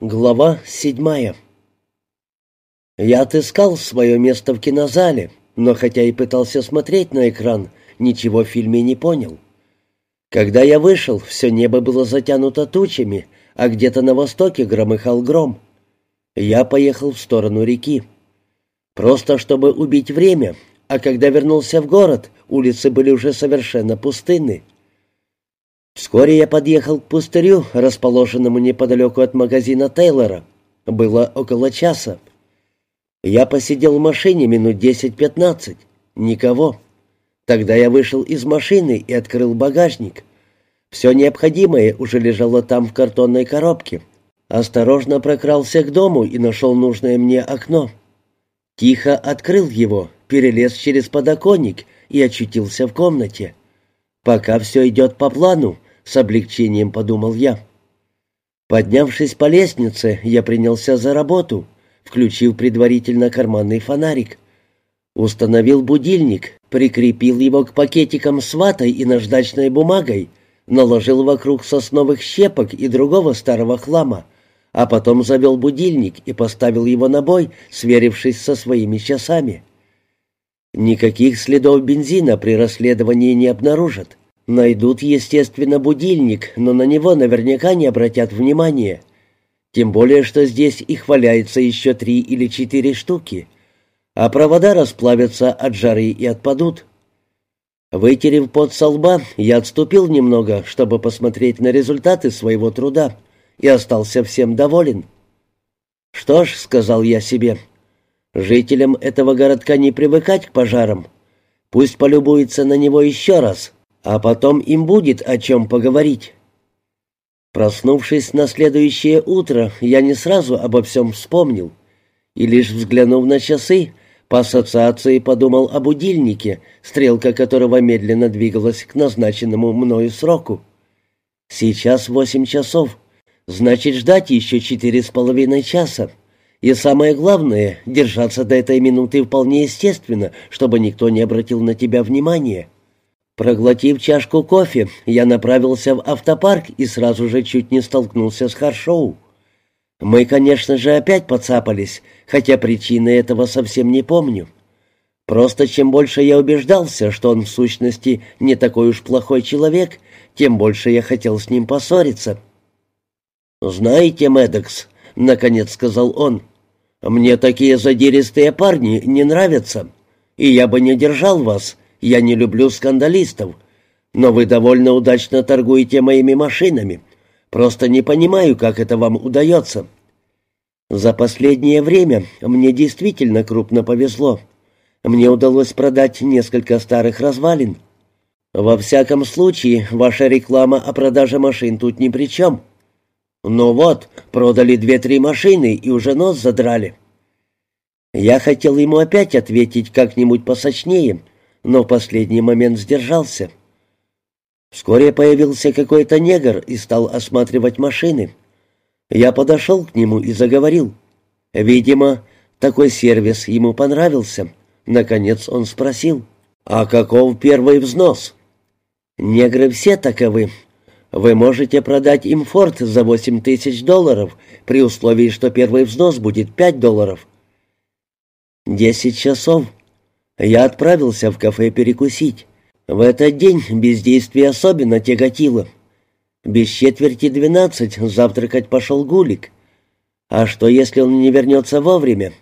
Глава седьмая Я отыскал свое место в кинозале, но хотя и пытался смотреть на экран, ничего в фильме не понял. Когда я вышел, все небо было затянуто тучами, а где-то на востоке громыхал гром. Я поехал в сторону реки. Просто чтобы убить время, а когда вернулся в город, улицы были уже совершенно пустынны. Вскоре я подъехал к пустырю, расположенному неподалеку от магазина Тейлора. Было около часа. Я посидел в машине минут десять-пятнадцать. Никого. Тогда я вышел из машины и открыл багажник. Все необходимое уже лежало там в картонной коробке. Осторожно прокрался к дому и нашел нужное мне окно. Тихо открыл его, перелез через подоконник и очутился в комнате. «Пока все идет по плану», — с облегчением подумал я. Поднявшись по лестнице, я принялся за работу, включив предварительно карманный фонарик. Установил будильник, прикрепил его к пакетикам с ватой и наждачной бумагой, наложил вокруг сосновых щепок и другого старого хлама, а потом завел будильник и поставил его на бой, сверившись со своими часами. Никаких следов бензина при расследовании не обнаружат. Найдут, естественно, будильник, но на него наверняка не обратят внимания. Тем более, что здесь их валяется еще три или четыре штуки, а провода расплавятся от жары и отпадут. Вытерев пот со лба, я отступил немного, чтобы посмотреть на результаты своего труда, и остался всем доволен. «Что ж», — сказал я себе, — Жителям этого городка не привыкать к пожарам. Пусть полюбуются на него еще раз, а потом им будет о чем поговорить. Проснувшись на следующее утро, я не сразу обо всем вспомнил. И лишь взглянув на часы, по ассоциации подумал о будильнике, стрелка которого медленно двигалась к назначенному мною сроку. Сейчас восемь часов, значит ждать еще четыре с половиной часа. И самое главное, держаться до этой минуты вполне естественно, чтобы никто не обратил на тебя внимания. Проглотив чашку кофе, я направился в автопарк и сразу же чуть не столкнулся с Харшоу. Мы, конечно же, опять подцапались, хотя причины этого совсем не помню. Просто чем больше я убеждался, что он в сущности не такой уж плохой человек, тем больше я хотел с ним поссориться. «Знаете, Медекс», — наконец сказал он, мне такие задиристые парни не нравятся, и я бы не держал вас, я не люблю скандалистов. Но вы довольно удачно торгуете моими машинами. Просто не понимаю, как это вам удается. За последнее время мне действительно крупно повезло. Мне удалось продать несколько старых развалин. Во всяком случае, ваша реклама о продаже машин тут ни при чем. «Ну вот, продали две-три машины и уже нос задрали». Я хотел ему опять ответить как-нибудь посочнее, но в последний момент сдержался. Вскоре появился какой-то негр и стал осматривать машины. Я подошел к нему и заговорил. Видимо, такой сервис ему понравился. Наконец он спросил, «А каков первый взнос?» «Негры все таковы», вы можете продать им форт за восемь тысяч долларов, при условии, что первый взнос будет пять долларов. Десять часов. Я отправился в кафе перекусить. В этот день бездействие особенно тяготило. Без четверти двенадцать завтракать пошел Гулик. А что, если он не вернется вовремя?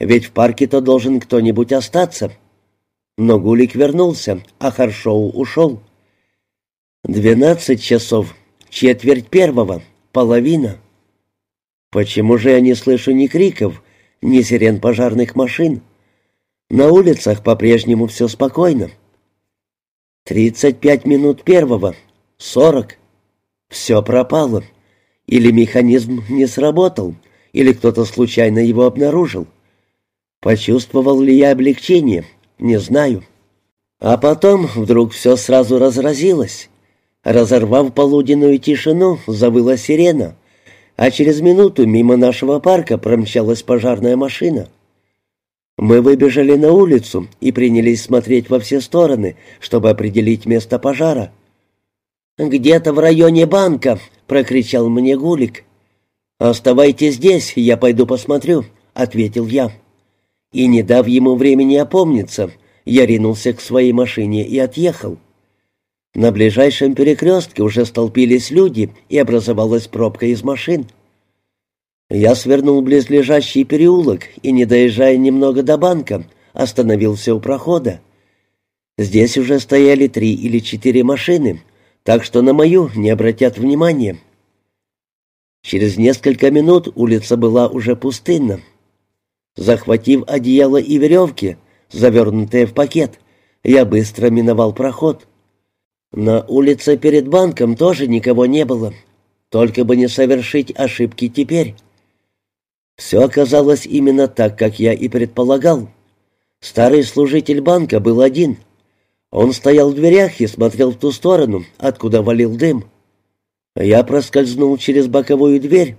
Ведь в парке-то должен кто-нибудь остаться. Но Гулик вернулся, а Харшоу ушел. Двенадцать часов, четверть первого, половина. Почему же я не слышу ни криков, ни сирен пожарных машин? На улицах по-прежнему все спокойно. Тридцать пять минут первого, сорок. Все пропало. Или механизм не сработал, или кто-то случайно его обнаружил. Почувствовал ли я облегчение, не знаю. А потом вдруг все сразу разразилось. Разорвав полуденную тишину, завыла сирена, а через минуту мимо нашего парка промчалась пожарная машина. Мы выбежали на улицу и принялись смотреть во все стороны, чтобы определить место пожара. «Где-то в районе банка!» — прокричал мне Гулик. «Оставайтесь здесь, я пойду посмотрю», — ответил я. И, не дав ему времени опомниться, я ринулся к своей машине и отъехал. На ближайшем перекрестке уже столпились люди, и образовалась пробка из машин. Я свернул близлежащий переулок и, не доезжая немного до банка, остановился у прохода. Здесь уже стояли три или четыре машины, так что на мою не обратят внимания. Через несколько минут улица была уже пустынна. Захватив одеяло и веревки, завернутые в пакет, я быстро миновал проход. На улице перед банком тоже никого не было, только бы не совершить ошибки теперь. Все оказалось именно так, как я и предполагал. Старый служитель банка был один. Он стоял в дверях и смотрел в ту сторону, откуда валил дым. Я проскользнул через боковую дверь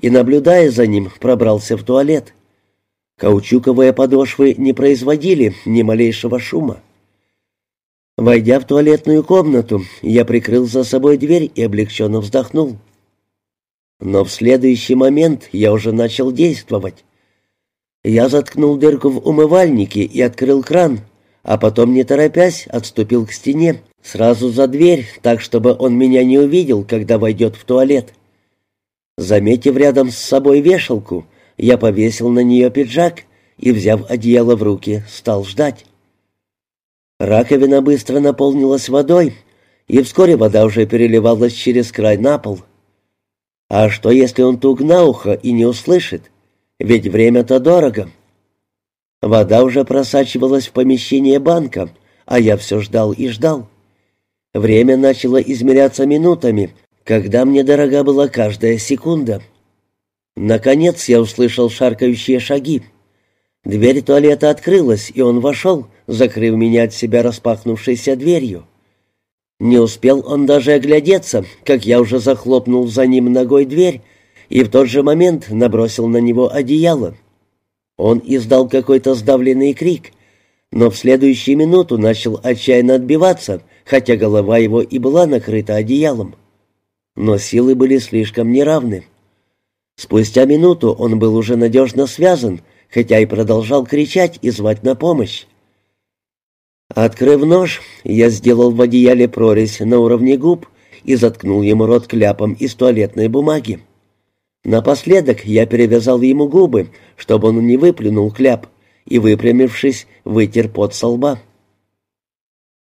и, наблюдая за ним, пробрался в туалет. Каучуковые подошвы не производили ни малейшего шума. Войдя в туалетную комнату, я прикрыл за собой дверь и облегченно вздохнул. Но в следующий момент я уже начал действовать. Я заткнул дырку в умывальнике и открыл кран, а потом, не торопясь, отступил к стене, сразу за дверь, так, чтобы он меня не увидел, когда войдет в туалет. Заметив рядом с собой вешалку, я повесил на нее пиджак и, взяв одеяло в руки, стал ждать. Раковина быстро наполнилась водой, и вскоре вода уже переливалась через край на пол. А что, если он туг на ухо и не услышит? Ведь время-то дорого. Вода уже просачивалась в помещение банка, а я все ждал и ждал. Время начало измеряться минутами, когда мне дорога была каждая секунда. Наконец я услышал шаркающие шаги. Дверь туалета открылась, и он вошел, закрыв меня от себя распахнувшейся дверью. Не успел он даже оглядеться, как я уже захлопнул за ним ногой дверь и в тот же момент набросил на него одеяло. Он издал какой-то сдавленный крик, но в следующую минуту начал отчаянно отбиваться, хотя голова его и была накрыта одеялом. Но силы были слишком неравны. Спустя минуту он был уже надежно связан, хотя и продолжал кричать и звать на помощь. Открыв нож, я сделал в одеяле прорезь на уровне губ и заткнул ему рот кляпом из туалетной бумаги. Напоследок я перевязал ему губы, чтобы он не выплюнул кляп, и, выпрямившись, вытер пот со лба.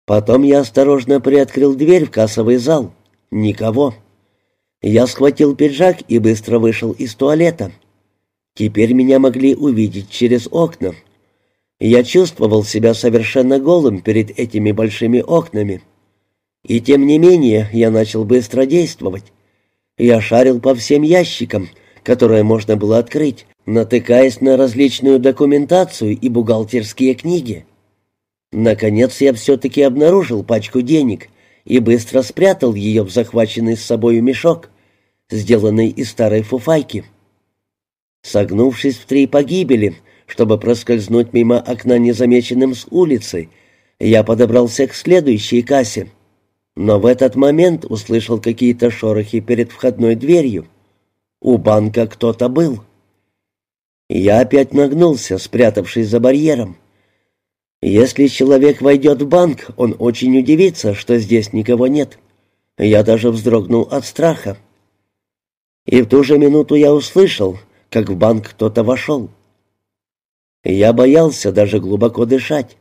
Потом я осторожно приоткрыл дверь в кассовый зал. Никого. Я схватил пиджак и быстро вышел из туалета. Теперь меня могли увидеть через окна. Я чувствовал себя совершенно голым перед этими большими окнами. И тем не менее я начал быстро действовать. Я шарил по всем ящикам, которые можно было открыть, натыкаясь на различную документацию и бухгалтерские книги. Наконец я все-таки обнаружил пачку денег и быстро спрятал ее в захваченный с собой мешок, сделанный из старой фуфайки. Согнувшись в три погибели, чтобы проскользнуть мимо окна незамеченным с улицы, я подобрался к следующей кассе. Но в этот момент услышал какие-то шорохи перед входной дверью. У банка кто-то был. Я опять нагнулся, спрятавшись за барьером. Если человек войдет в банк, он очень удивится, что здесь никого нет. Я даже вздрогнул от страха. И в ту же минуту я услышал, как в банк кто-то вошел. Я боялся даже глубоко дышать.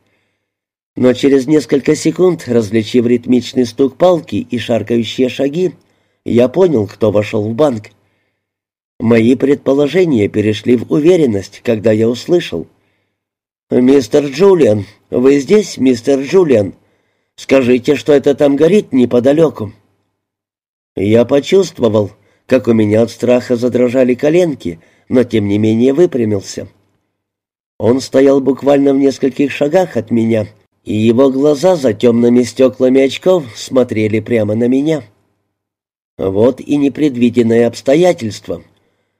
Но через несколько секунд, различив ритмичный стук палки и шаркающие шаги, я понял, кто вошел в банк. Мои предположения перешли в уверенность, когда я услышал. «Мистер Джулиан, вы здесь, мистер Джулиан? Скажите, что это там горит неподалеку». Я почувствовал, как у меня от страха задрожали коленки, но тем не менее выпрямился. Он стоял буквально в нескольких шагах от меня, и его глаза за темными стеклами очков смотрели прямо на меня. Вот и непредвиденное обстоятельство.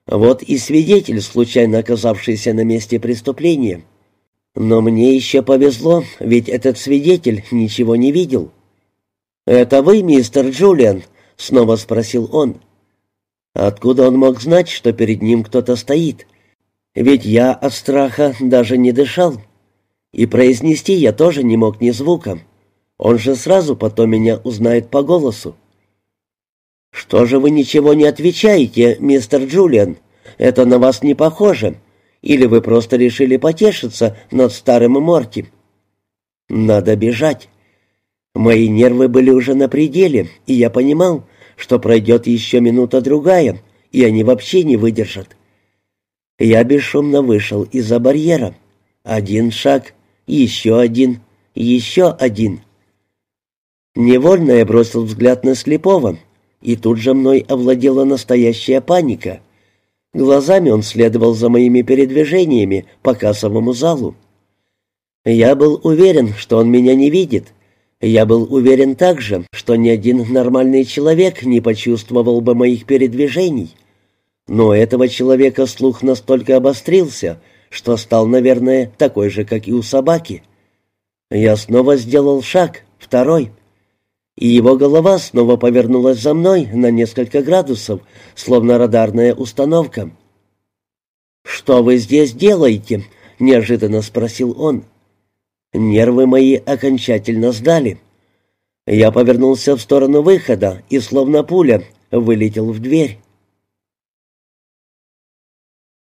Вот и свидетель, случайно оказавшийся на месте преступления. Но мне еще повезло, ведь этот свидетель ничего не видел. «Это вы, мистер Джулиан?» — снова спросил он. Откуда он мог знать, что перед ним кто-то стоит? Ведь я от страха даже не дышал. И произнести я тоже не мог ни звуком. Он же сразу потом меня узнает по голосу. «Что же вы ничего не отвечаете, мистер Джулиан? Это на вас не похоже. Или вы просто решили потешиться над старым Морти?» «Надо бежать». Мои нервы были уже на пределе, и я понимал, что пройдет еще минута-другая, и они вообще не выдержат. Я бесшумно вышел из-за барьера. Один шаг, еще один, еще один. Невольно я бросил взгляд на слепого, и тут же мной овладела настоящая паника. Глазами он следовал за моими передвижениями по кассовому залу. Я был уверен, что он меня не видит. Я был уверен также, что ни один нормальный человек не почувствовал бы моих передвижений. Но этого человека слух настолько обострился, что стал, наверное, такой же, как и у собаки. Я снова сделал шаг, второй — и его голова снова повернулась за мной на несколько градусов, словно радарная установка. «Что вы здесь делаете?» — неожиданно спросил он. Нервы мои окончательно сдали. Я повернулся в сторону выхода и, словно пуля, вылетел в дверь.